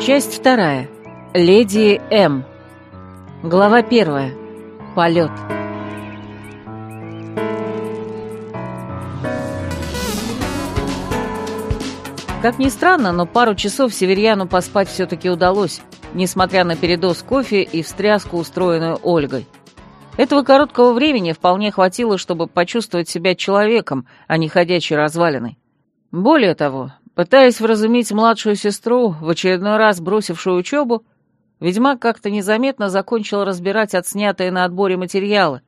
Часть вторая. Леди М. Глава первая. Полет. Как ни странно, но пару часов Северьяну поспать все-таки удалось, несмотря на передоз кофе и встряску, устроенную Ольгой. Этого короткого времени вполне хватило, чтобы почувствовать себя человеком, а не ходячей развалиной. Более того, пытаясь вразумить младшую сестру, в очередной раз бросившую учебу, ведьмак как-то незаметно закончил разбирать отснятые на отборе материалы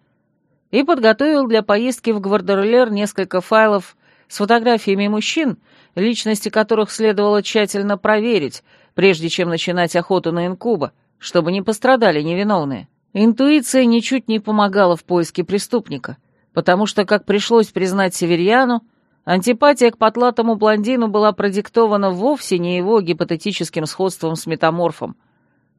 и подготовил для поездки в Гвардерлер несколько файлов с фотографиями мужчин, личности которых следовало тщательно проверить, прежде чем начинать охоту на инкуба, чтобы не пострадали невиновные. Интуиция ничуть не помогала в поиске преступника, потому что, как пришлось признать Северьяну, антипатия к потлатому блондину была продиктована вовсе не его гипотетическим сходством с метаморфом.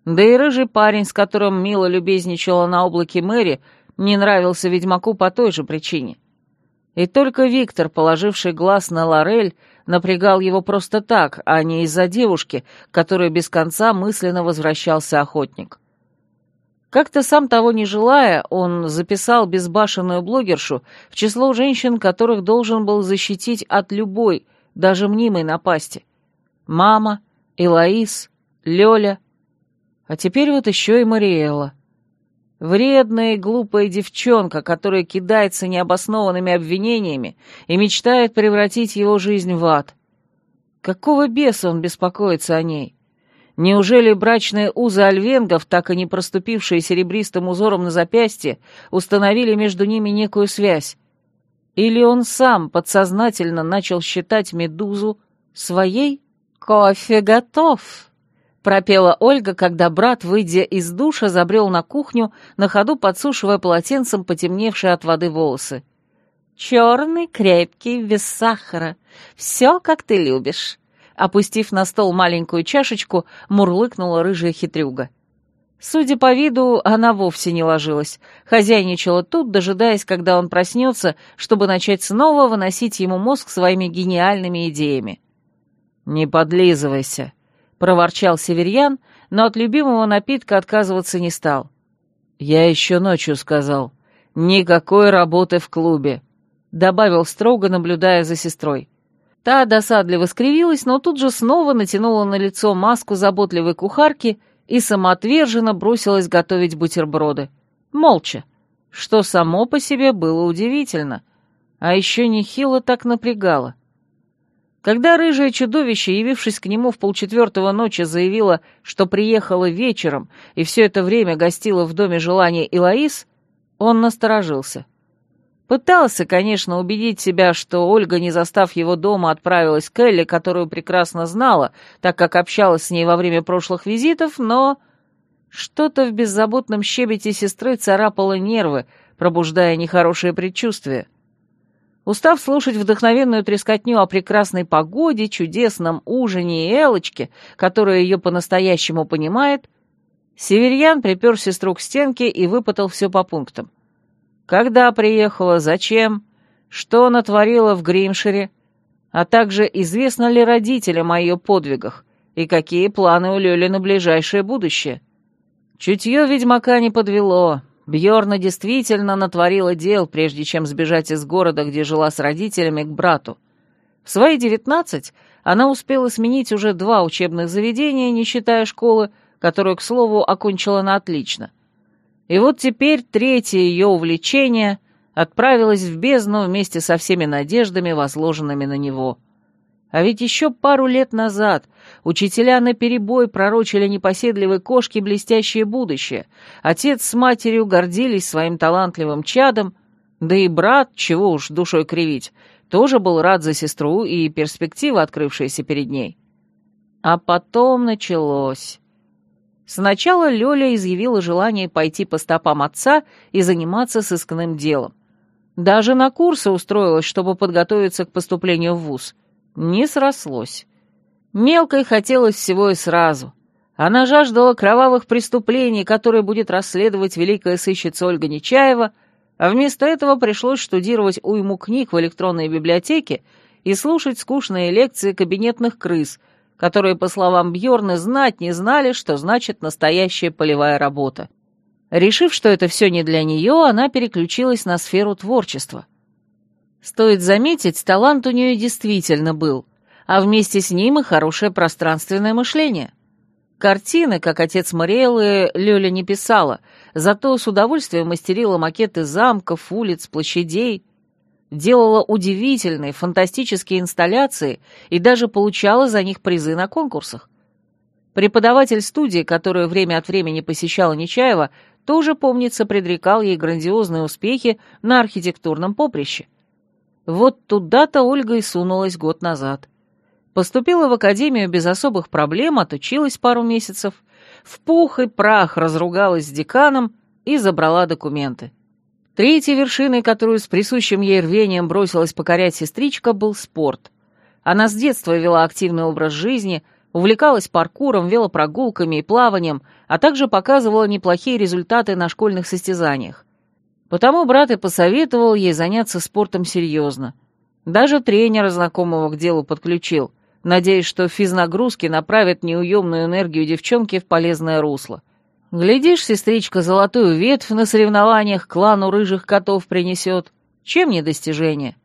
Да и рыжий парень, с которым Мила любезничала на облаке Мэри, не нравился ведьмаку по той же причине. И только Виктор, положивший глаз на Лорель, напрягал его просто так, а не из-за девушки, которой без конца мысленно возвращался охотник. Как-то сам того не желая, он записал безбашенную блогершу в число женщин, которых должен был защитить от любой, даже мнимой напасти. Мама, Элоиз, Лёля, а теперь вот еще и Мариэлла. Вредная и глупая девчонка, которая кидается необоснованными обвинениями и мечтает превратить его жизнь в ад. Какого беса он беспокоится о ней? Неужели брачные узы альвенгов, так и не проступившие серебристым узором на запястье, установили между ними некую связь? Или он сам подсознательно начал считать Медузу своей? «Кофе готов!» — пропела Ольга, когда брат, выйдя из душа, забрел на кухню, на ходу подсушивая полотенцем потемневшие от воды волосы. «Черный, крепкий, без сахара. Все, как ты любишь. Опустив на стол маленькую чашечку, мурлыкнула рыжая хитрюга. Судя по виду, она вовсе не ложилась. Хозяйничала тут, дожидаясь, когда он проснется, чтобы начать снова выносить ему мозг своими гениальными идеями. «Не подлизывайся», — проворчал Северьян, но от любимого напитка отказываться не стал. «Я еще ночью сказал. Никакой работы в клубе», — добавил строго, наблюдая за сестрой. Та досадливо скривилась, но тут же снова натянула на лицо маску заботливой кухарки и самоотверженно бросилась готовить бутерброды. Молча, что само по себе было удивительно, а еще нехило так напрягало. Когда рыжее чудовище, явившись к нему в полчетвертого ночи, заявило, что приехала вечером и все это время гостила в доме желания Илоис, он насторожился — Пытался, конечно, убедить себя, что Ольга, не застав его дома, отправилась к Элли, которую прекрасно знала, так как общалась с ней во время прошлых визитов, но... Что-то в беззаботном щебете сестры царапало нервы, пробуждая нехорошее предчувствие. Устав слушать вдохновенную трескотню о прекрасной погоде, чудесном ужине и Элочке, которая ее по-настоящему понимает, Северьян припер сестру к стенке и выпытал все по пунктам. Когда приехала, зачем, что натворила в Гримшире, а также известно ли родителям о ее подвигах и какие планы у Лёли на ближайшее будущее. Чутье ведьмака не подвело. Бьорна действительно натворила дел, прежде чем сбежать из города, где жила с родителями, к брату. В свои девятнадцать она успела сменить уже два учебных заведения, не считая школы, которую, к слову, окончила на отлично. И вот теперь третье ее увлечение отправилось в бездну вместе со всеми надеждами, возложенными на него. А ведь еще пару лет назад учителя наперебой пророчили непоседливой кошке блестящее будущее, отец с матерью гордились своим талантливым чадом, да и брат, чего уж душой кривить, тоже был рад за сестру и перспективы, открывшиеся перед ней. А потом началось. Сначала Лёля изъявила желание пойти по стопам отца и заниматься сыскным делом. Даже на курсы устроилась, чтобы подготовиться к поступлению в ВУЗ. Не срослось. Мелкой хотелось всего и сразу. Она жаждала кровавых преступлений, которые будет расследовать великая сыщица Ольга Нечаева, а вместо этого пришлось штудировать уйму книг в электронной библиотеке и слушать скучные лекции кабинетных крыс, которые, по словам Бьорны, знать не знали, что значит настоящая полевая работа. Решив, что это все не для нее, она переключилась на сферу творчества. Стоит заметить, талант у нее действительно был, а вместе с ним и хорошее пространственное мышление. Картины, как отец Мариэллы, Лёля не писала, зато с удовольствием мастерила макеты замков, улиц, площадей, делала удивительные, фантастические инсталляции и даже получала за них призы на конкурсах. Преподаватель студии, которую время от времени посещала Нечаева, тоже, помнится, предрекал ей грандиозные успехи на архитектурном поприще. Вот туда-то Ольга и сунулась год назад. Поступила в академию без особых проблем, отучилась пару месяцев, в пух и прах разругалась с деканом и забрала документы. Третьей вершиной, которую с присущим ей рвением бросилась покорять сестричка, был спорт. Она с детства вела активный образ жизни, увлекалась паркуром, велопрогулками и плаванием, а также показывала неплохие результаты на школьных состязаниях. Потому брат и посоветовал ей заняться спортом серьезно. Даже тренера знакомого к делу подключил, надеясь, что физнагрузки направят неуемную энергию девчонки в полезное русло. Глядишь, сестричка золотую ветвь на соревнованиях клану рыжих котов принесет. Чем не достижение?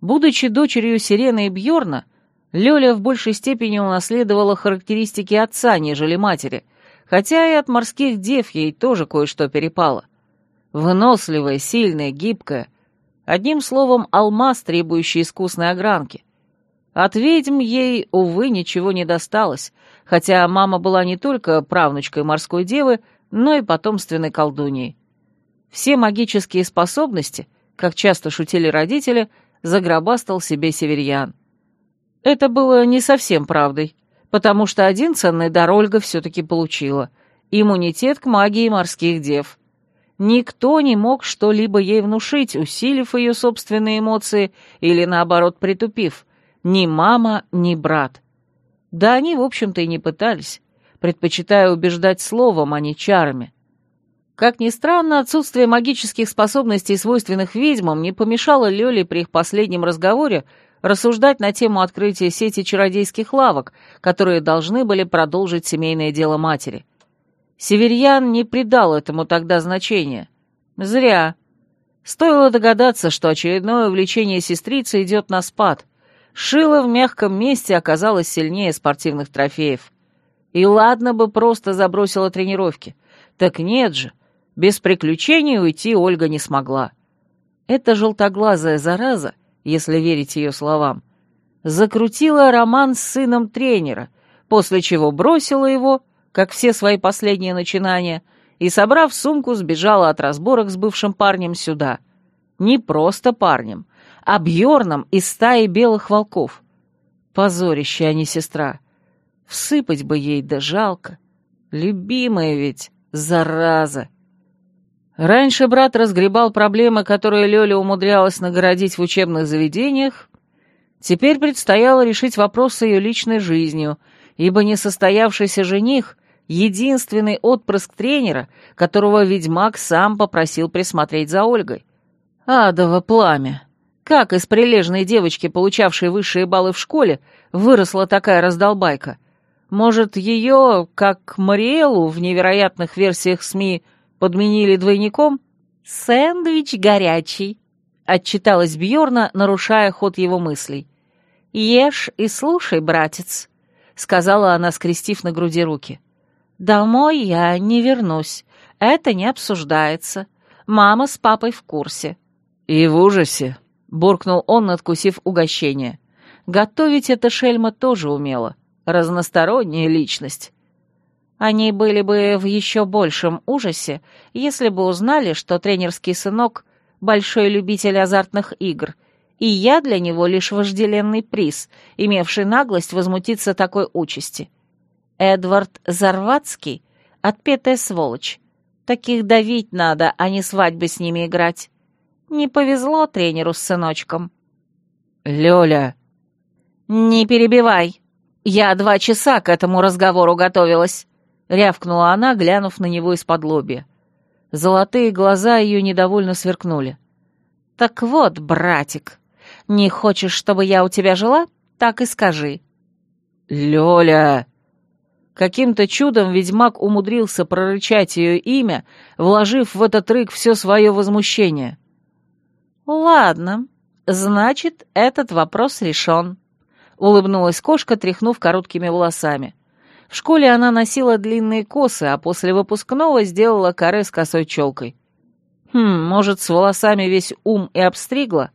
Будучи дочерью Сирены и Бьорна, Лёля в большей степени унаследовала характеристики отца, нежели матери, хотя и от морских дев ей тоже кое-что перепало. Выносливая, сильная, гибкая. Одним словом, алмаз, требующий искусной огранки. От ведьм ей, увы, ничего не досталось, хотя мама была не только правнучкой морской девы, но и потомственной колдуньей. Все магические способности, как часто шутили родители, загробастал себе северьян. Это было не совсем правдой, потому что один ценный дар Ольга все-таки получила — иммунитет к магии морских дев. Никто не мог что-либо ей внушить, усилив ее собственные эмоции или, наоборот, притупив. Ни мама, ни брат. Да они, в общем-то, и не пытались, предпочитая убеждать словом, а не чарами. Как ни странно, отсутствие магических способностей, свойственных ведьмам, не помешало Лёле при их последнем разговоре рассуждать на тему открытия сети чародейских лавок, которые должны были продолжить семейное дело матери. Северьян не придал этому тогда значения. Зря. Стоило догадаться, что очередное увлечение сестрицы идет на спад — Шило в мягком месте оказалось сильнее спортивных трофеев. И ладно бы просто забросила тренировки. Так нет же, без приключений уйти Ольга не смогла. Эта желтоглазая зараза, если верить ее словам, закрутила роман с сыном тренера, после чего бросила его, как все свои последние начинания, и, собрав сумку, сбежала от разборок с бывшим парнем сюда. Не просто парнем, а Бьорном из стаи белых волков. Позорище, а не сестра. Всыпать бы ей, да жалко. Любимая ведь, зараза. Раньше брат разгребал проблемы, которые Лёля умудрялась нагородить в учебных заведениях. Теперь предстояло решить вопрос с ее личной жизнью, ибо несостоявшийся жених — единственный отпрыск тренера, которого ведьмак сам попросил присмотреть за Ольгой. Адово пламя. Как из прилежной девочки, получавшей высшие баллы в школе, выросла такая раздолбайка? Может, ее, как Мариэлу в невероятных версиях СМИ, подменили двойником? «Сэндвич горячий», — отчиталась Бьорна, нарушая ход его мыслей. «Ешь и слушай, братец», — сказала она, скрестив на груди руки. «Домой я не вернусь. Это не обсуждается. Мама с папой в курсе». «И в ужасе», буркнул он, надкусив угощение. Готовить эта шельма тоже умела. Разносторонняя личность. Они были бы в еще большем ужасе, если бы узнали, что тренерский сынок — большой любитель азартных игр, и я для него лишь вожделенный приз, имевший наглость возмутиться такой участи. Эдвард Зарватский — отпетая сволочь. Таких давить надо, а не свадьбы с ними играть. Не повезло тренеру с сыночком. «Лёля!» «Не перебивай. Я два часа к этому разговору готовилась», — рявкнула она, глянув на него из-под лобья. Золотые глаза ее недовольно сверкнули. «Так вот, братик, Не хочешь, чтобы я у тебя жила? Так и скажи». «Лёля!» Каким-то чудом ведьмак умудрился прорычать ее имя, вложив в этот рык все свое возмущение. «Ладно, значит, этот вопрос решен», — улыбнулась кошка, тряхнув короткими волосами. В школе она носила длинные косы, а после выпускного сделала каре с косой челкой. «Хм, может, с волосами весь ум и обстригла?»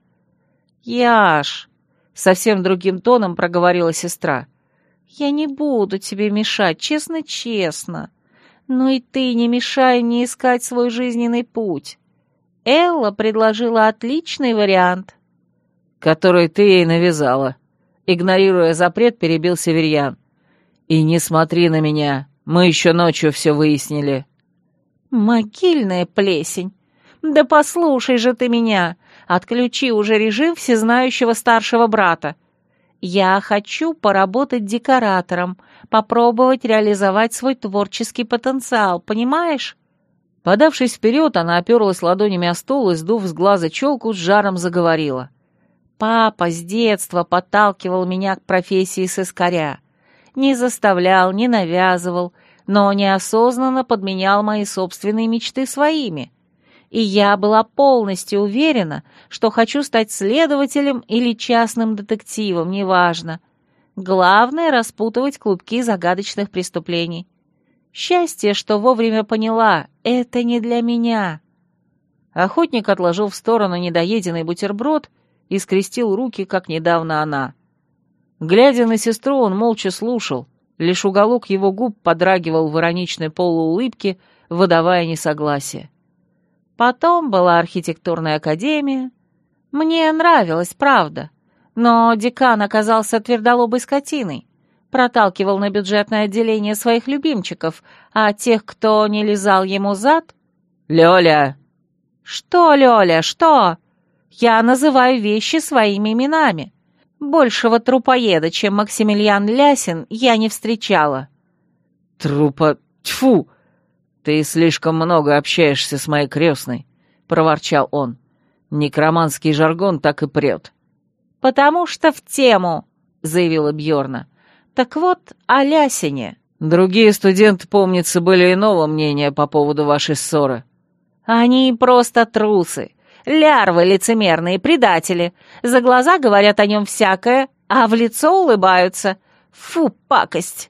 «Яш!» — совсем другим тоном проговорила сестра — «Я не буду тебе мешать, честно-честно. Но и ты не мешай мне искать свой жизненный путь. Элла предложила отличный вариант». «Который ты ей навязала», — игнорируя запрет, перебил Северьян. «И не смотри на меня, мы еще ночью все выяснили». «Могильная плесень! Да послушай же ты меня! Отключи уже режим всезнающего старшего брата. Я хочу поработать декоратором, попробовать реализовать свой творческий потенциал, понимаешь?» Подавшись вперед, она оперлась ладонями о стол и, сдув с глаза челку, с жаром заговорила. «Папа с детства подталкивал меня к профессии сыскаря. Не заставлял, не навязывал, но неосознанно подменял мои собственные мечты своими и я была полностью уверена, что хочу стать следователем или частным детективом, неважно. Главное — распутывать клубки загадочных преступлений. Счастье, что вовремя поняла — это не для меня. Охотник отложил в сторону недоеденный бутерброд и скрестил руки, как недавно она. Глядя на сестру, он молча слушал, лишь уголок его губ подрагивал в ироничной полуулыбке, выдавая несогласие. Потом была архитектурная академия. Мне нравилось, правда. Но декан оказался твердолобой скотиной. Проталкивал на бюджетное отделение своих любимчиков, а тех, кто не лизал ему зад... «Лёля!» «Что, Лёля, что?» «Я называю вещи своими именами. Большего трупоеда, чем Максимилиан Лясин, я не встречала». «Трупа... Тьфу!» «Ты слишком много общаешься с моей крестной», — проворчал он. «Некроманский жаргон так и прет». «Потому что в тему», — заявила Бьорна. «Так вот, о Лясине». «Другие студенты, помнится, были иного мнения по поводу вашей ссоры». «Они просто трусы, лярвы лицемерные, предатели. За глаза говорят о нем всякое, а в лицо улыбаются. Фу, пакость!»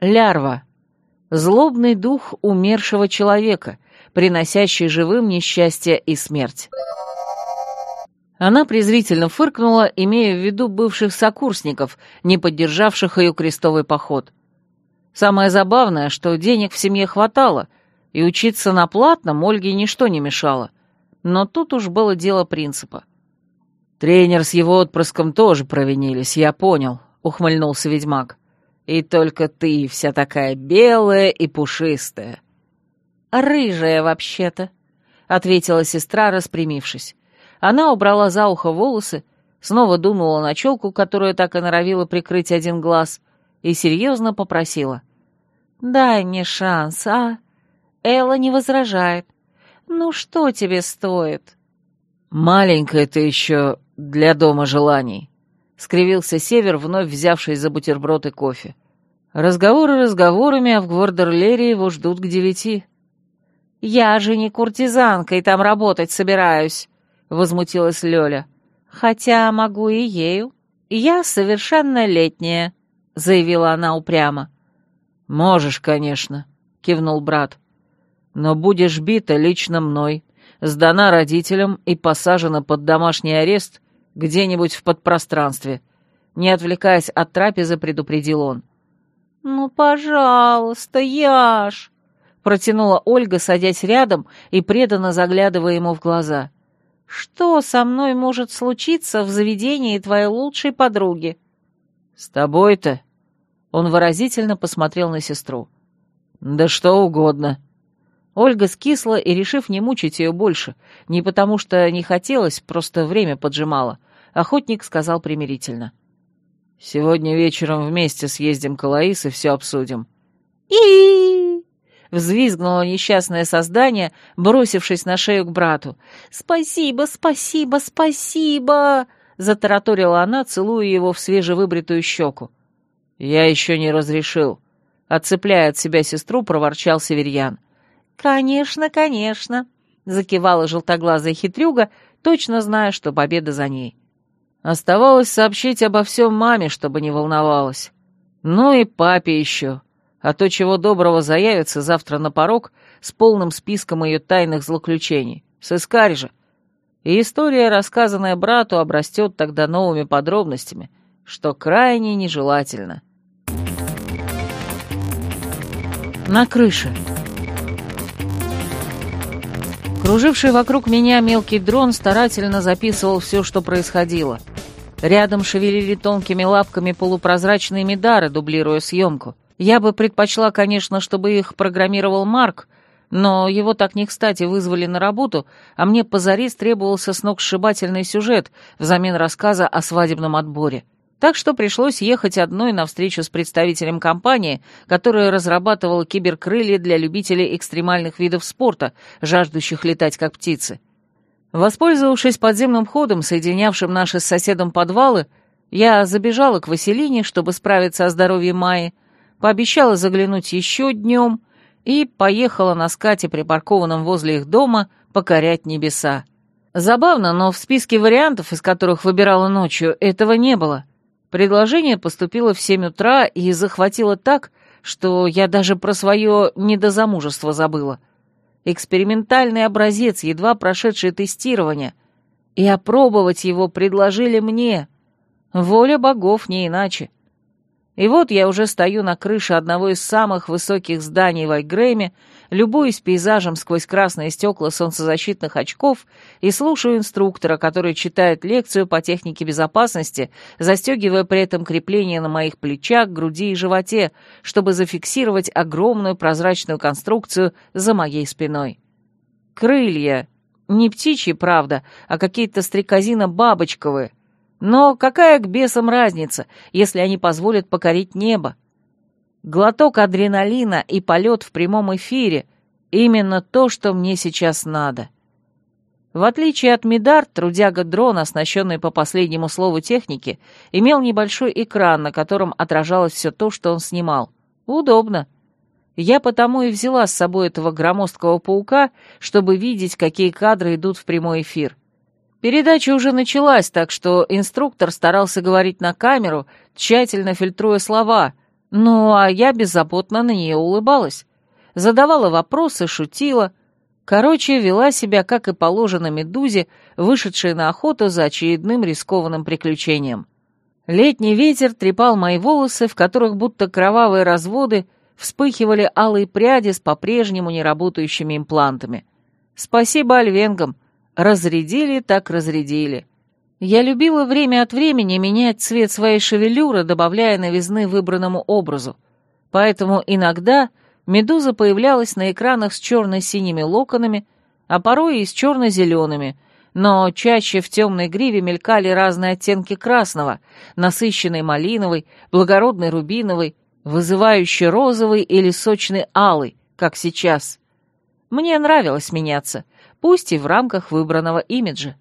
«Лярва», злобный дух умершего человека, приносящий живым несчастье и смерть. Она презрительно фыркнула, имея в виду бывших сокурсников, не поддержавших ее крестовый поход. Самое забавное, что денег в семье хватало, и учиться на платном Ольге ничто не мешало. Но тут уж было дело принципа. «Тренер с его отпрыском тоже провинились, я понял», — ухмыльнулся ведьмак. И только ты вся такая белая и пушистая». «Рыжая, вообще-то», — ответила сестра, распрямившись. Она убрала за ухо волосы, снова дунула на челку, которая так и норовила прикрыть один глаз, и серьезно попросила. «Дай мне шанс, а? Элла не возражает. Ну что тебе стоит?» «Маленькая ты еще для дома желаний», — скривился Север, вновь взявшись за бутерброд и кофе. «Разговоры разговорами, а в Гвардерлере его ждут к девяти». «Я же не куртизанка и там работать собираюсь», — возмутилась Лёля. «Хотя могу и ею. Я совершеннолетняя», — заявила она упрямо. «Можешь, конечно», — кивнул брат. «Но будешь бита лично мной, сдана родителям и посажена под домашний арест где-нибудь в подпространстве. Не отвлекаясь от трапезы, предупредил он. «Ну, пожалуйста, Яш!» — протянула Ольга, садясь рядом и преданно заглядывая ему в глаза. «Что со мной может случиться в заведении твоей лучшей подруги?» «С тобой-то?» Он выразительно посмотрел на сестру. «Да что угодно», Ольга скисла и, решив не мучить ее больше, не потому что не хотелось, просто время поджимало, охотник сказал примирительно. «Сегодня вечером вместе съездим к Лаис и все обсудим». и — взвизгнуло несчастное создание, бросившись на шею к брату. «Спасибо, спасибо, спасибо!» — затараторила она, целуя его в свежевыбритую щеку. «Я еще не разрешил», — отцепляя от себя сестру, проворчал Северьян. «Конечно, конечно», — закивала желтоглазая хитрюга, точно зная, что победа за ней. Оставалось сообщить обо всем маме, чтобы не волновалась. Ну и папе еще, а то чего доброго заявится завтра на порог с полным списком ее тайных злоключений. Сыскарь же. И история, рассказанная брату, обрастет тогда новыми подробностями, что крайне нежелательно. На крыше. Круживший вокруг меня мелкий дрон старательно записывал все, что происходило. Рядом шевелили тонкими лапками полупрозрачные медары, дублируя съемку. Я бы предпочла, конечно, чтобы их программировал Марк, но его так не кстати вызвали на работу, а мне позарез требовался сногсшибательный сюжет взамен рассказа о свадебном отборе. Так что пришлось ехать одной на встречу с представителем компании, которая разрабатывала киберкрылья для любителей экстремальных видов спорта, жаждущих летать как птицы. Воспользовавшись подземным ходом, соединявшим наши с соседом подвалы, я забежала к Василине, чтобы справиться о здоровье Майи, пообещала заглянуть еще днем и поехала на скате, припаркованном возле их дома, покорять небеса. Забавно, но в списке вариантов, из которых выбирала ночью, этого не было. Предложение поступило в семь утра и захватило так, что я даже про свое недозамужество забыла. Экспериментальный образец, едва прошедший тестирование, и опробовать его предложили мне. Воля богов не иначе. И вот я уже стою на крыше одного из самых высоких зданий в Айгрэме, любуюсь пейзажем сквозь красные стекла солнцезащитных очков и слушаю инструктора, который читает лекцию по технике безопасности, застегивая при этом крепление на моих плечах, груди и животе, чтобы зафиксировать огромную прозрачную конструкцию за моей спиной. Крылья. Не птичьи, правда, а какие-то стрекозино-бабочковые. Но какая к бесам разница, если они позволят покорить небо? Глоток адреналина и полет в прямом эфире — именно то, что мне сейчас надо. В отличие от Мидар, трудяга-дрон, оснащенный по последнему слову техники, имел небольшой экран, на котором отражалось все то, что он снимал. Удобно. Я потому и взяла с собой этого громоздкого паука, чтобы видеть, какие кадры идут в прямой эфир. Передача уже началась, так что инструктор старался говорить на камеру, тщательно фильтруя слова, ну а я беззаботно на нее улыбалась. Задавала вопросы, шутила. Короче, вела себя, как и положено медузе, вышедшей на охоту за очередным рискованным приключением. Летний ветер трепал мои волосы, в которых будто кровавые разводы вспыхивали алые пряди с по-прежнему неработающими имплантами. Спасибо альвенгам — Разрядили так разрядили. Я любила время от времени менять цвет своей шевелюры, добавляя новизны выбранному образу. Поэтому иногда медуза появлялась на экранах с черно-синими локонами, а порой и с черно-зелеными, но чаще в темной гриве мелькали разные оттенки красного, насыщенный малиновый, благородный рубиновый, вызывающий розовый или сочный алый, как сейчас. Мне нравилось меняться — пусть и в рамках выбранного имиджа.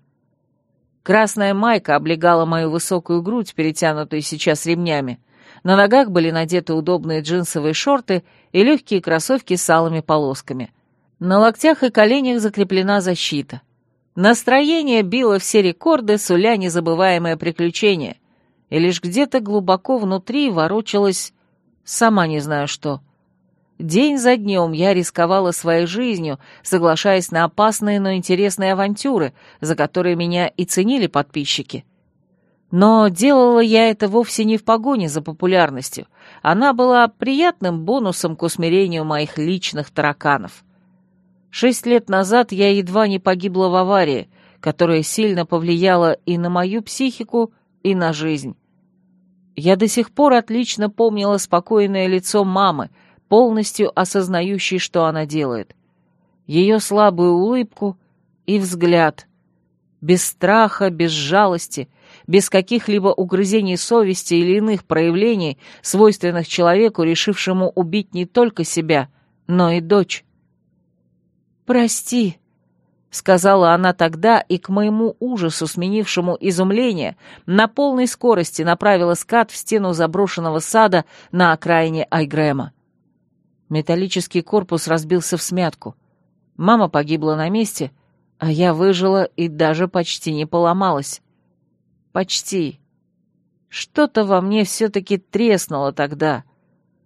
Красная майка облегала мою высокую грудь, перетянутую сейчас ремнями. На ногах были надеты удобные джинсовые шорты и легкие кроссовки с алыми полосками. На локтях и коленях закреплена защита. Настроение било все рекорды, суля незабываемое приключение. И лишь где-то глубоко внутри ворочалось... Сама не знаю что. День за днем я рисковала своей жизнью, соглашаясь на опасные, но интересные авантюры, за которые меня и ценили подписчики. Но делала я это вовсе не в погоне за популярностью. Она была приятным бонусом к усмирению моих личных тараканов. Шесть лет назад я едва не погибла в аварии, которая сильно повлияла и на мою психику, и на жизнь. Я до сих пор отлично помнила спокойное лицо мамы, полностью осознающий, что она делает. Ее слабую улыбку и взгляд. Без страха, без жалости, без каких-либо угрызений совести или иных проявлений, свойственных человеку, решившему убить не только себя, но и дочь. «Прости», — сказала она тогда, и к моему ужасу, сменившему изумление, на полной скорости направила скат в стену заброшенного сада на окраине Айгрэма. Металлический корпус разбился в смятку. Мама погибла на месте, а я выжила и даже почти не поломалась. Почти. Что-то во мне все-таки треснуло тогда.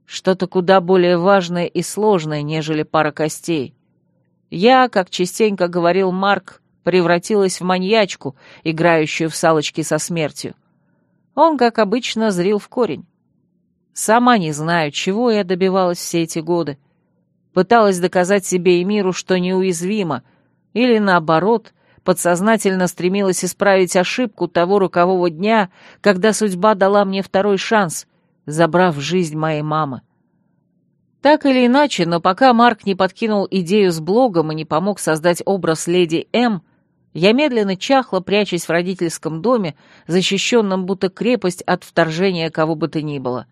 Что-то куда более важное и сложное, нежели пара костей. Я, как частенько говорил Марк, превратилась в маньячку, играющую в салочки со смертью. Он, как обычно, зрил в корень. Сама не знаю, чего я добивалась все эти годы. Пыталась доказать себе и миру, что неуязвима, или, наоборот, подсознательно стремилась исправить ошибку того рокового дня, когда судьба дала мне второй шанс, забрав жизнь моей мамы. Так или иначе, но пока Марк не подкинул идею с блогом и не помог создать образ леди М, я медленно чахла, прячась в родительском доме, защищенном будто крепость от вторжения кого бы то ни было.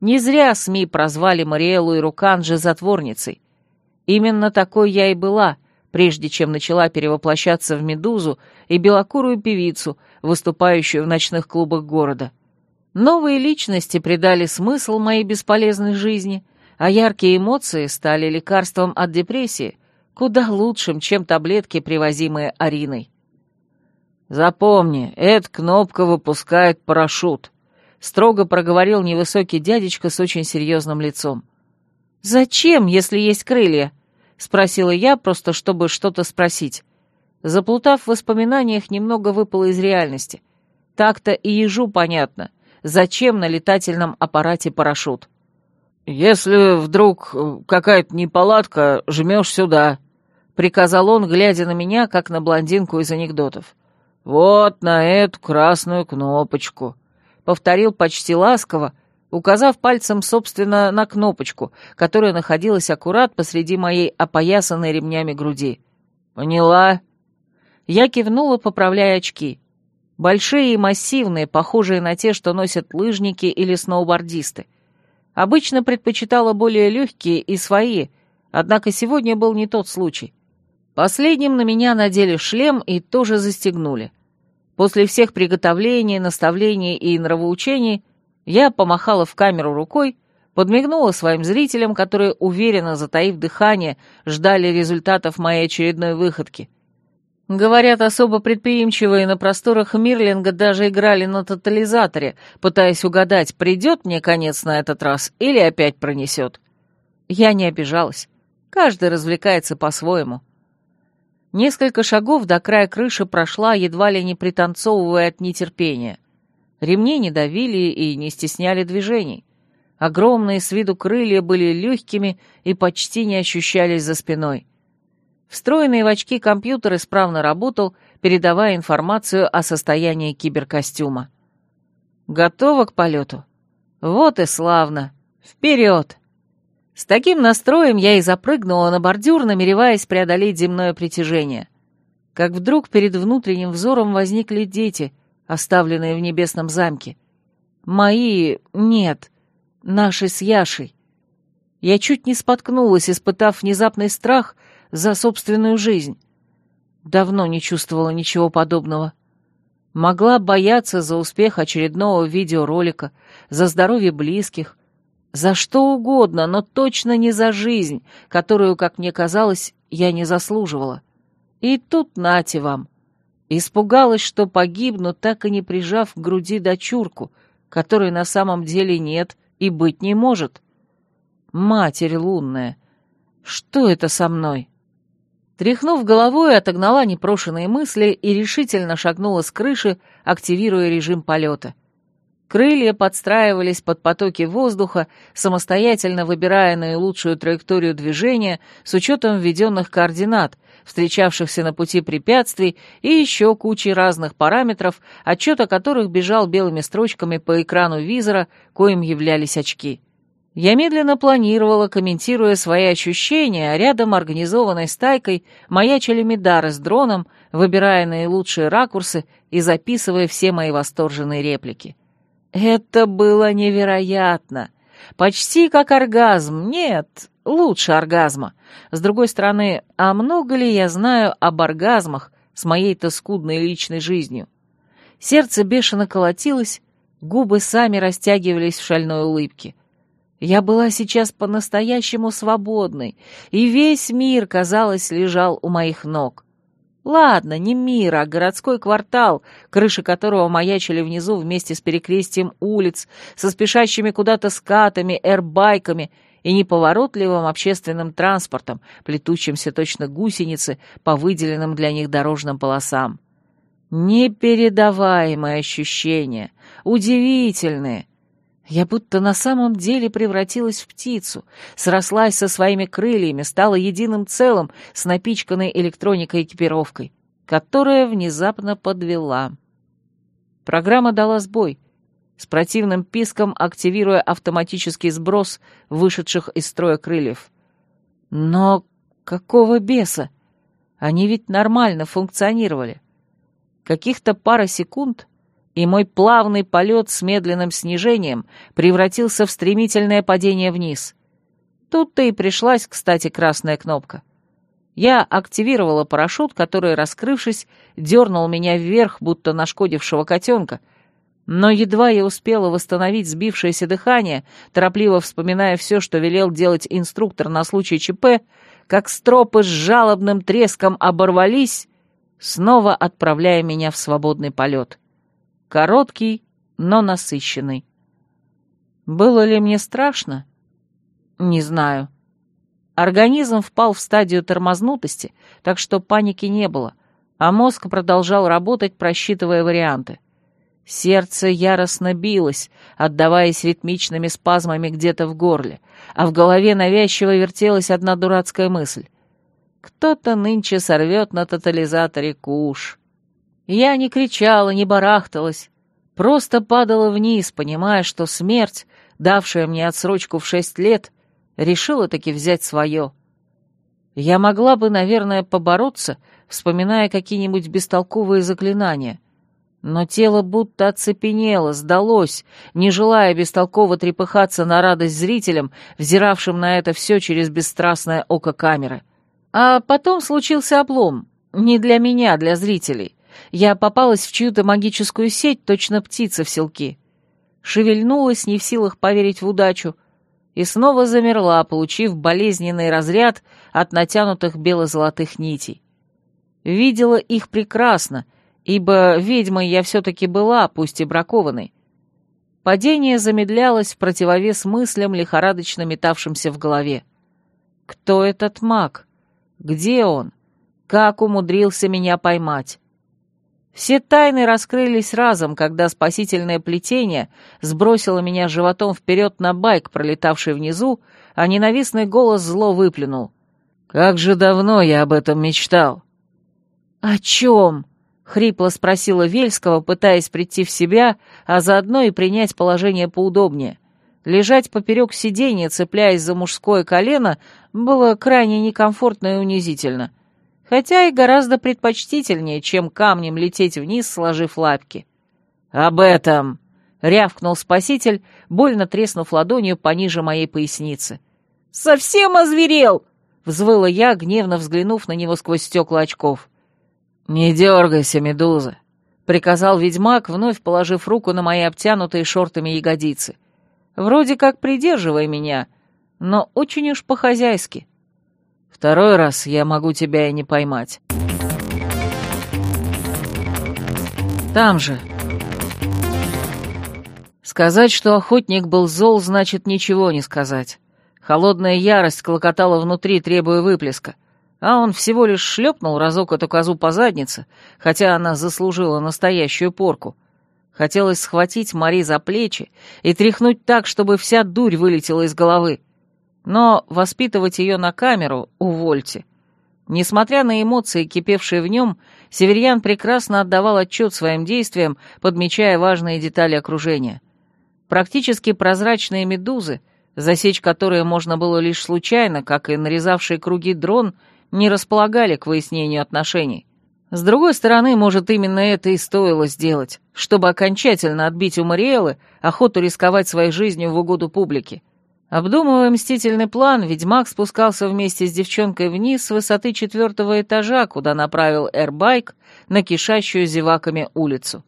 Не зря СМИ прозвали Мариэлу и Руканджи затворницей. Именно такой я и была, прежде чем начала перевоплощаться в Медузу и белокурую певицу, выступающую в ночных клубах города. Новые личности придали смысл моей бесполезной жизни, а яркие эмоции стали лекарством от депрессии, куда лучшим, чем таблетки, привозимые Ариной. «Запомни, эта кнопка выпускает парашют», — строго проговорил невысокий дядечка с очень серьезным лицом. «Зачем, если есть крылья?» — спросила я, просто чтобы что-то спросить. Заплутав в воспоминаниях, немного выпало из реальности. Так-то и ежу понятно, зачем на летательном аппарате парашют. «Если вдруг какая-то неполадка, жмешь сюда», — приказал он, глядя на меня, как на блондинку из анекдотов. «Вот на эту красную кнопочку», — повторил почти ласково, указав пальцем, собственно, на кнопочку, которая находилась аккурат посреди моей опоясанной ремнями груди. «Поняла?» Я кивнула, поправляя очки. Большие и массивные, похожие на те, что носят лыжники или сноубордисты. Обычно предпочитала более легкие и свои, однако сегодня был не тот случай. Последним на меня надели шлем и тоже застегнули. После всех приготовлений, наставлений и нравоучений я помахала в камеру рукой, подмигнула своим зрителям, которые, уверенно затаив дыхание, ждали результатов моей очередной выходки — Говорят, особо предприимчивые на просторах Мирлинга даже играли на тотализаторе, пытаясь угадать, придет мне конец на этот раз или опять пронесет. Я не обижалась. Каждый развлекается по-своему. Несколько шагов до края крыши прошла, едва ли не пританцовывая от нетерпения. Ремни не давили и не стесняли движений. Огромные с виду крылья были легкими и почти не ощущались за спиной. Встроенный в очки компьютер исправно работал, передавая информацию о состоянии киберкостюма. Готово к полету? Вот и славно. Вперед! С таким настроем я и запрыгнула на бордюр, намереваясь преодолеть земное притяжение. Как вдруг перед внутренним взором возникли дети, оставленные в небесном замке. Мои... нет, наши с Яшей. Я чуть не споткнулась, испытав внезапный страх — за собственную жизнь. Давно не чувствовала ничего подобного. Могла бояться за успех очередного видеоролика, за здоровье близких, за что угодно, но точно не за жизнь, которую, как мне казалось, я не заслуживала. И тут нате вам. Испугалась, что погибну, так и не прижав к груди дочурку, которой на самом деле нет и быть не может. Матерь лунная, что это со мной? Тряхнув головой, отогнала непрошенные мысли и решительно шагнула с крыши, активируя режим полета. Крылья подстраивались под потоки воздуха, самостоятельно выбирая наилучшую траекторию движения с учетом введенных координат, встречавшихся на пути препятствий и еще кучи разных параметров, отчет о которых бежал белыми строчками по экрану визора, коим являлись очки. Я медленно планировала, комментируя свои ощущения, а рядом организованной стайкой маячили Медары с дроном, выбирая наилучшие ракурсы и записывая все мои восторженные реплики. Это было невероятно! Почти как оргазм. Нет, лучше оргазма. С другой стороны, а много ли я знаю об оргазмах с моей-то скудной личной жизнью? Сердце бешено колотилось, губы сами растягивались в шальной улыбке. Я была сейчас по-настоящему свободной, и весь мир, казалось, лежал у моих ног. Ладно, не мир, а городской квартал, крыши которого маячили внизу вместе с перекрестием улиц, со спешащими куда-то скатами, эрбайками и неповоротливым общественным транспортом, плетущимся точно гусеницы по выделенным для них дорожным полосам. Непередаваемые ощущения, удивительные. Я будто на самом деле превратилась в птицу, срослась со своими крыльями, стала единым целым с напичканной электроникой экипировкой, которая внезапно подвела. Программа дала сбой, с противным писком активируя автоматический сброс вышедших из строя крыльев. Но какого беса? Они ведь нормально функционировали. Каких-то пара секунд, и мой плавный полет с медленным снижением превратился в стремительное падение вниз. Тут-то и пришлась, кстати, красная кнопка. Я активировала парашют, который, раскрывшись, дернул меня вверх, будто нашкодившего котенка, но едва я успела восстановить сбившееся дыхание, торопливо вспоминая все, что велел делать инструктор на случай ЧП, как стропы с жалобным треском оборвались, снова отправляя меня в свободный полет. Короткий, но насыщенный. Было ли мне страшно? Не знаю. Организм впал в стадию тормознутости, так что паники не было, а мозг продолжал работать, просчитывая варианты. Сердце яростно билось, отдаваясь ритмичными спазмами где-то в горле, а в голове навязчиво вертелась одна дурацкая мысль. Кто-то нынче сорвет на тотализаторе куш. Я не кричала, не барахталась, просто падала вниз, понимая, что смерть, давшая мне отсрочку в шесть лет, решила таки взять свое. Я могла бы, наверное, побороться, вспоминая какие-нибудь бестолковые заклинания, но тело будто оцепенело, сдалось, не желая бестолково трепыхаться на радость зрителям, взиравшим на это все через бесстрастное око камеры. А потом случился облом. Не для меня, для зрителей. Я попалась в чью-то магическую сеть, точно птица в селки. Шевельнулась, не в силах поверить в удачу, и снова замерла, получив болезненный разряд от натянутых бело-золотых нитей. Видела их прекрасно, ибо ведьмой я все-таки была, пусть и бракованной. Падение замедлялось в противовес мыслям, лихорадочно метавшимся в голове. Кто этот маг? Где он? Как умудрился меня поймать? Все тайны раскрылись разом, когда спасительное плетение сбросило меня животом вперед на байк, пролетавший внизу, а ненавистный голос зло выплюнул. «Как же давно я об этом мечтал!» «О чем?» — хрипло спросила Вельского, пытаясь прийти в себя, а заодно и принять положение поудобнее. Лежать поперек сиденья, цепляясь за мужское колено, было крайне некомфортно и унизительно. Хотя и гораздо предпочтительнее, чем камнем лететь вниз, сложив лапки. «Об этом!» — рявкнул спаситель, больно треснув ладонью пониже моей поясницы. «Совсем озверел!» — взвыла я, гневно взглянув на него сквозь стекла очков. «Не дергайся, медуза!» — приказал ведьмак, вновь положив руку на мои обтянутые шортами ягодицы. — Вроде как придерживай меня, но очень уж по-хозяйски. Второй раз я могу тебя и не поймать. Там же. Сказать, что охотник был зол, значит ничего не сказать. Холодная ярость клокотала внутри, требуя выплеска. А он всего лишь шлепнул разок эту козу по заднице, хотя она заслужила настоящую порку — Хотелось схватить Мари за плечи и тряхнуть так, чтобы вся дурь вылетела из головы. Но воспитывать ее на камеру — увольте. Несмотря на эмоции, кипевшие в нем, Северьян прекрасно отдавал отчет своим действиям, подмечая важные детали окружения. Практически прозрачные медузы, засечь которые можно было лишь случайно, как и нарезавший круги дрон, не располагали к выяснению отношений. С другой стороны, может, именно это и стоило сделать, чтобы окончательно отбить у Мариэлы охоту рисковать своей жизнью в угоду публике. Обдумывая мстительный план, ведьмак спускался вместе с девчонкой вниз с высоты четвертого этажа, куда направил эрбайк на кишащую зеваками улицу.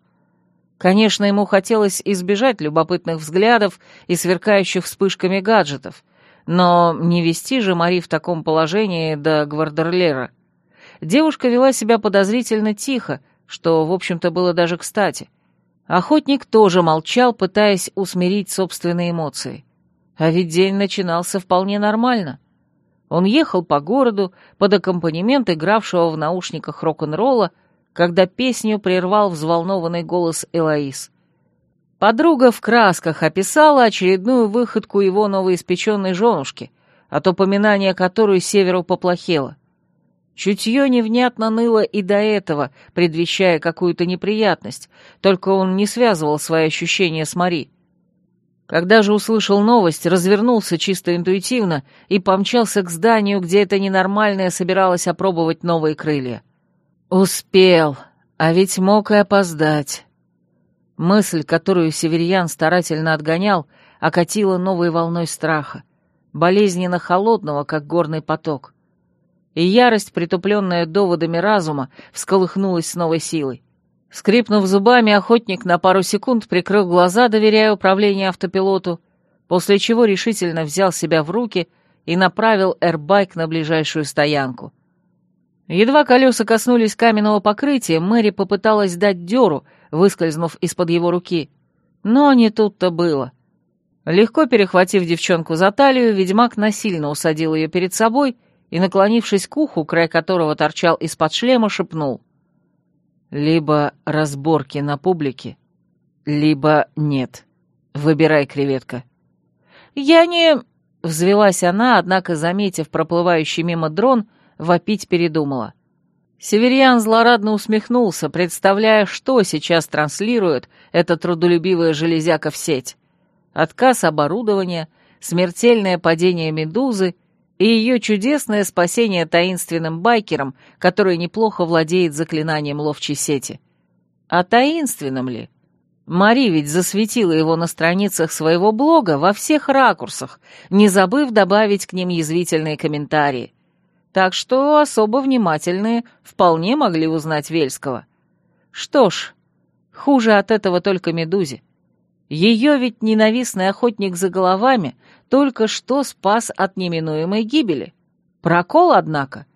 Конечно, ему хотелось избежать любопытных взглядов и сверкающих вспышками гаджетов, но не вести же Мари в таком положении до Гвардерлера. Девушка вела себя подозрительно тихо, что, в общем-то, было даже кстати. Охотник тоже молчал, пытаясь усмирить собственные эмоции. А ведь день начинался вполне нормально. Он ехал по городу под аккомпанемент игравшего в наушниках рок-н-ролла, когда песню прервал взволнованный голос Элоиз. Подруга в красках описала очередную выходку его новоиспеченной женушки, от упоминания которой Северу поплохело. Чутье невнятно ныло и до этого, предвещая какую-то неприятность, только он не связывал свои ощущения с Мари. Когда же услышал новость, развернулся чисто интуитивно и помчался к зданию, где эта ненормальная собиралась опробовать новые крылья. Успел, а ведь мог и опоздать. Мысль, которую Северьян старательно отгонял, окатила новой волной страха, болезненно холодного, как горный поток. И ярость, притупленная доводами разума, всколыхнулась с новой силой. Скрипнув зубами, охотник на пару секунд прикрыл глаза, доверяя управление автопилоту, после чего решительно взял себя в руки и направил эрбайк на ближайшую стоянку. Едва колеса коснулись каменного покрытия, Мэри попыталась дать дёру, выскользнув из-под его руки. Но не тут-то было. Легко перехватив девчонку за талию, ведьмак насильно усадил ее перед собой и, наклонившись к уху, край которого торчал из-под шлема, шепнул — либо разборки на публике, либо нет. Выбирай, креветка. Я не... Взвелась она, однако, заметив проплывающий мимо дрон, вопить передумала. Северян злорадно усмехнулся, представляя, что сейчас транслирует эта трудолюбивая железяка в сеть. Отказ оборудования, смертельное падение медузы и ее чудесное спасение таинственным байкером, который неплохо владеет заклинанием ловчей сети. А таинственным ли? Мари ведь засветила его на страницах своего блога во всех ракурсах, не забыв добавить к ним язвительные комментарии. Так что особо внимательные вполне могли узнать Вельского. Что ж, хуже от этого только Медузе. Ее ведь ненавистный охотник за головами только что спас от неминуемой гибели. Прокол, однако.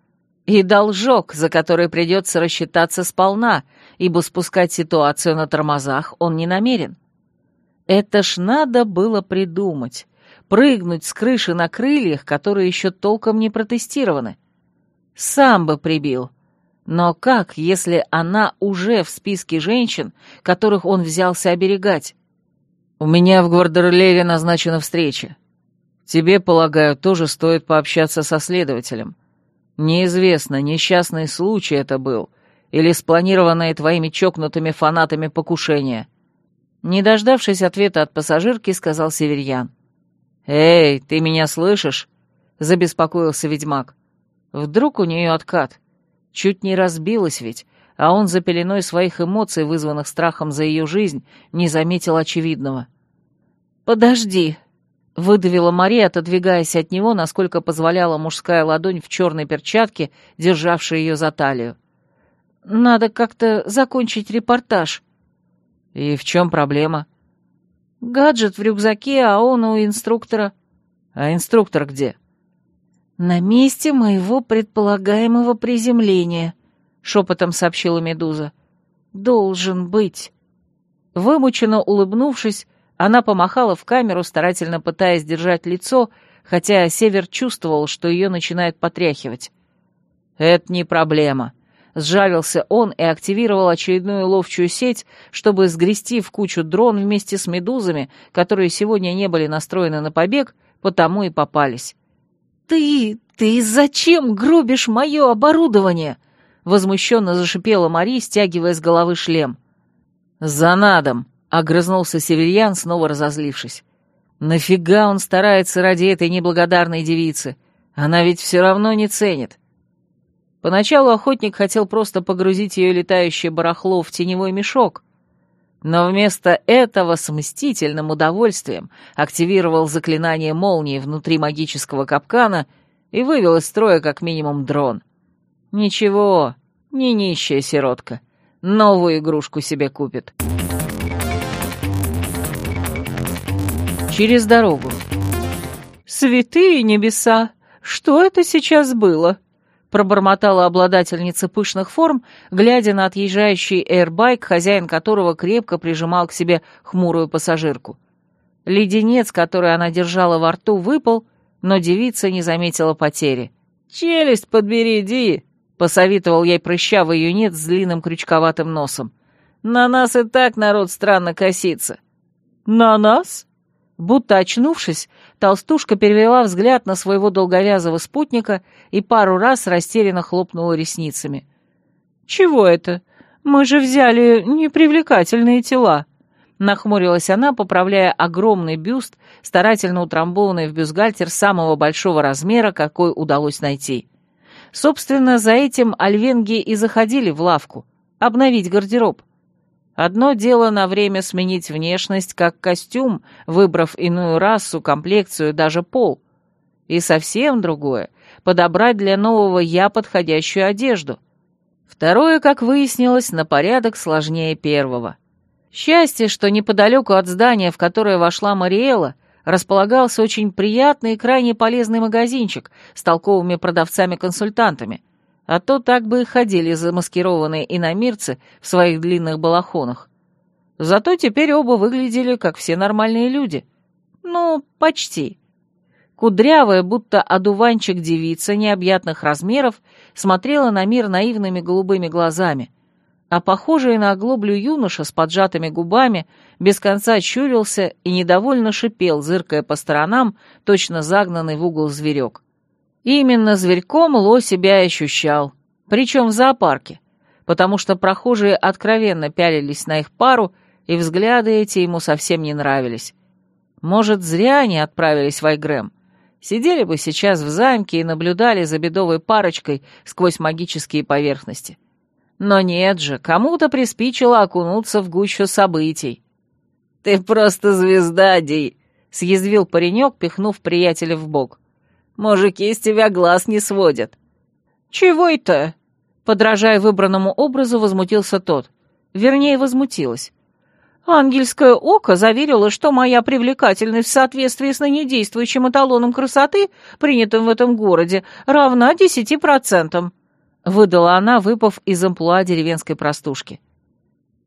И должок, за который придется рассчитаться сполна, ибо спускать ситуацию на тормозах он не намерен. Это ж надо было придумать. Прыгнуть с крыши на крыльях, которые еще толком не протестированы. Сам бы прибил. Но как, если она уже в списке женщин, которых он взялся оберегать? «У меня в Гвардерлеве назначена встреча. Тебе, полагаю, тоже стоит пообщаться со следователем. Неизвестно, несчастный случай это был или спланированное твоими чокнутыми фанатами покушение». Не дождавшись ответа от пассажирки, сказал Северьян. «Эй, ты меня слышишь?» — забеспокоился ведьмак. Вдруг у нее откат. Чуть не разбилась ведь, а он за пеленой своих эмоций, вызванных страхом за ее жизнь, не заметил очевидного. «Подожди», — выдавила Мария, отодвигаясь от него, насколько позволяла мужская ладонь в черной перчатке, державшая ее за талию. «Надо как-то закончить репортаж». «И в чем проблема?» «Гаджет в рюкзаке, а он у инструктора». «А инструктор где?» «На месте моего предполагаемого приземления», шепотом сообщила Медуза. «Должен быть». Вымученно улыбнувшись, она помахала в камеру, старательно пытаясь держать лицо, хотя Север чувствовал, что ее начинает потряхивать. «Это не проблема», — сжалился он и активировал очередную ловчую сеть, чтобы сгрести в кучу дрон вместе с медузами, которые сегодня не были настроены на побег, потому и попались. «Ты... ты зачем грубишь мое оборудование?» Возмущенно зашипела Мари, стягивая с головы шлем. «За надом!» — огрызнулся Северьян, снова разозлившись. «Нафига он старается ради этой неблагодарной девицы? Она ведь все равно не ценит». Поначалу охотник хотел просто погрузить ее летающее барахло в теневой мешок, но вместо этого с мстительным удовольствием активировал заклинание молнии внутри магического капкана и вывел из строя как минимум дрон. Ничего, не нищая сиротка. Новую игрушку себе купит. Через дорогу. «Святые небеса! Что это сейчас было?» пробормотала обладательница пышных форм, глядя на отъезжающий эйрбайк, хозяин которого крепко прижимал к себе хмурую пассажирку. Леденец, который она держала во рту, выпал, но девица не заметила потери. «Челюсть подбери, Ди!» — посоветовал ей прыщавый юнец с длинным крючковатым носом. «На нас и так народ странно косится». «На нас?» Будто очнувшись, толстушка перевела взгляд на своего долговязого спутника и пару раз растерянно хлопнула ресницами. «Чего это? Мы же взяли непривлекательные тела». Нахмурилась она, поправляя огромный бюст, старательно утрамбованный в бюстгальтер самого большого размера, какой удалось найти. Собственно, за этим альвенги и заходили в лавку. Обновить гардероб. Одно дело на время сменить внешность как костюм, выбрав иную расу, комплекцию, даже пол. И совсем другое — подобрать для нового «я» подходящую одежду. Второе, как выяснилось, на порядок сложнее первого. Счастье, что неподалеку от здания, в которое вошла Мариэла, располагался очень приятный и крайне полезный магазинчик с толковыми продавцами-консультантами — а то так бы и ходили замаскированные иномирцы в своих длинных балахонах. Зато теперь оба выглядели, как все нормальные люди. Ну, почти. Кудрявая, будто одуванчик девица необъятных размеров, смотрела на мир наивными голубыми глазами, а похожий на оглоблю юноша с поджатыми губами без конца чурился и недовольно шипел, зыркая по сторонам, точно загнанный в угол зверек. Именно зверьком Ло себя ощущал, причем в зоопарке, потому что прохожие откровенно пялились на их пару, и взгляды эти ему совсем не нравились. Может, зря они отправились в Айгрэм. Сидели бы сейчас в замке и наблюдали за бедовой парочкой сквозь магические поверхности. Но нет же, кому-то приспичило окунуться в гущу событий. «Ты просто звезда, Ди!» — съязвил паренек, пихнув приятеля в бок. Мужики с тебя глаз не сводят». «Чего это?» Подражая выбранному образу, возмутился тот. Вернее, возмутилась. Ангельское око заверило, что моя привлекательность в соответствии с ныне действующим эталоном красоты, принятым в этом городе, равна десяти процентам. Выдала она, выпав из амплуа деревенской простушки.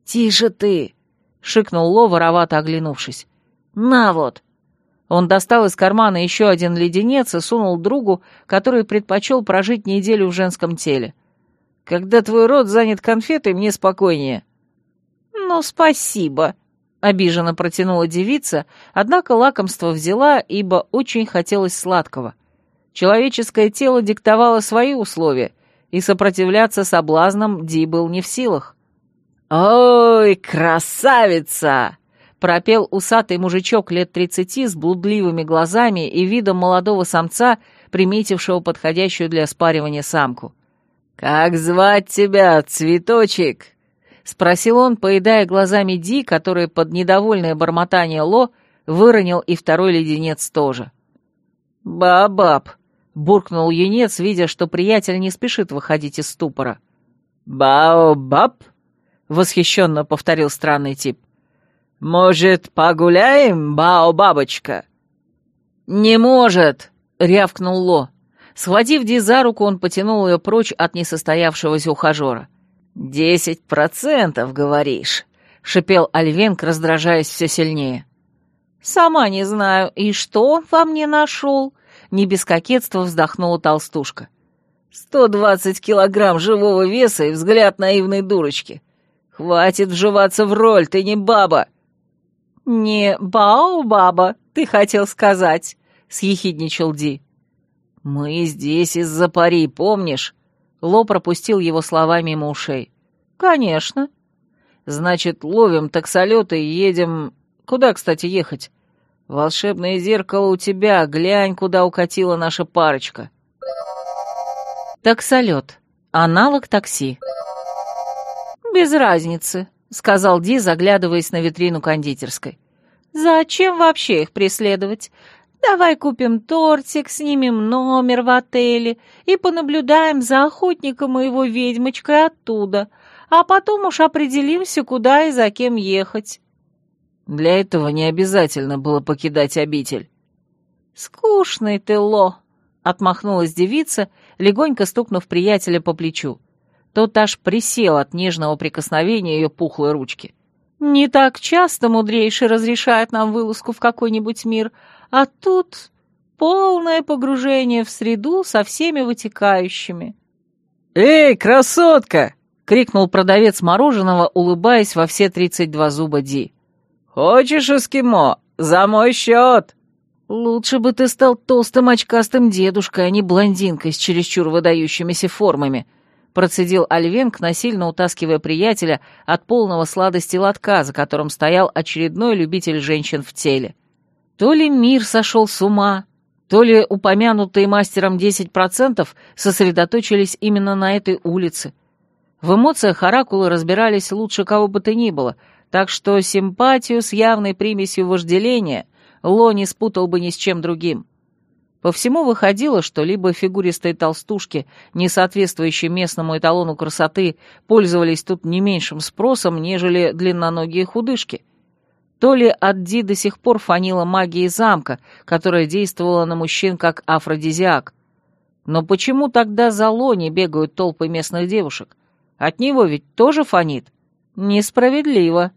«Тише ты!» — шикнул Ло, воровато оглянувшись. «На вот!» Он достал из кармана еще один леденец и сунул другу, который предпочел прожить неделю в женском теле. «Когда твой рот занят конфетой, мне спокойнее». «Ну, спасибо», — обиженно протянула девица, однако лакомство взяла, ибо очень хотелось сладкого. Человеческое тело диктовало свои условия, и сопротивляться соблазнам Ди был не в силах. «Ой, красавица!» Пропел усатый мужичок лет тридцати с блудливыми глазами и видом молодого самца, приметившего подходящую для спаривания самку. «Как звать тебя, цветочек?» — спросил он, поедая глазами Ди, который под недовольное бормотание Ло выронил и второй леденец тоже. «Бабаб», — буркнул юнец, видя, что приятель не спешит выходить из ступора. «Баобаб?» — восхищенно повторил странный тип. «Может, погуляем, Бао-бабочка?» «Не может!» — рявкнул Ло. Схватив Ди за руку, он потянул ее прочь от несостоявшегося ухажера. «Десять процентов, говоришь?» — шипел Альвенк, раздражаясь все сильнее. «Сама не знаю, и что во мне нашел?» — не без кокетства вздохнула толстушка. «Сто двадцать килограмм живого веса и взгляд наивной дурочки. Хватит вживаться в роль, ты не баба!» «Не Бао-баба, ты хотел сказать», — съехидничал Ди. «Мы здесь из-за пари, помнишь?» Ло пропустил его слова мимо ушей. «Конечно». «Значит, ловим таксолеты и едем... Куда, кстати, ехать?» «Волшебное зеркало у тебя, глянь, куда укатила наша парочка». Таксолет. Аналог такси. «Без разницы», — сказал Ди, заглядываясь на витрину кондитерской. «Зачем вообще их преследовать? Давай купим тортик, снимем номер в отеле и понаблюдаем за охотником и его ведьмочкой оттуда, а потом уж определимся, куда и за кем ехать». Для этого не обязательно было покидать обитель. «Скучный ты, Ло!» — отмахнулась девица, легонько стукнув приятеля по плечу. Тот аж присел от нежного прикосновения ее пухлой ручки. «Не так часто мудрейший разрешает нам вылазку в какой-нибудь мир, а тут полное погружение в среду со всеми вытекающими». «Эй, красотка!» — крикнул продавец мороженого, улыбаясь во все тридцать два зуба Ди. «Хочешь эскимо? За мой счет!» «Лучше бы ты стал толстым очкастым дедушкой, а не блондинкой с чересчур выдающимися формами», процедил Альвенг, насильно утаскивая приятеля от полного сладости лотка, за которым стоял очередной любитель женщин в теле. То ли мир сошел с ума, то ли упомянутые мастером 10% сосредоточились именно на этой улице. В эмоциях оракулы разбирались лучше кого бы то ни было, так что симпатию с явной примесью вожделения Ло не спутал бы ни с чем другим. По всему выходило, что либо фигуристые толстушки, не соответствующие местному эталону красоты, пользовались тут не меньшим спросом, нежели длинноногие худышки, то ли от Ди до сих пор фанила магией замка, которая действовала на мужчин как афродизиак. Но почему тогда за Лони бегают толпы местных девушек? От него ведь тоже фонит. Несправедливо.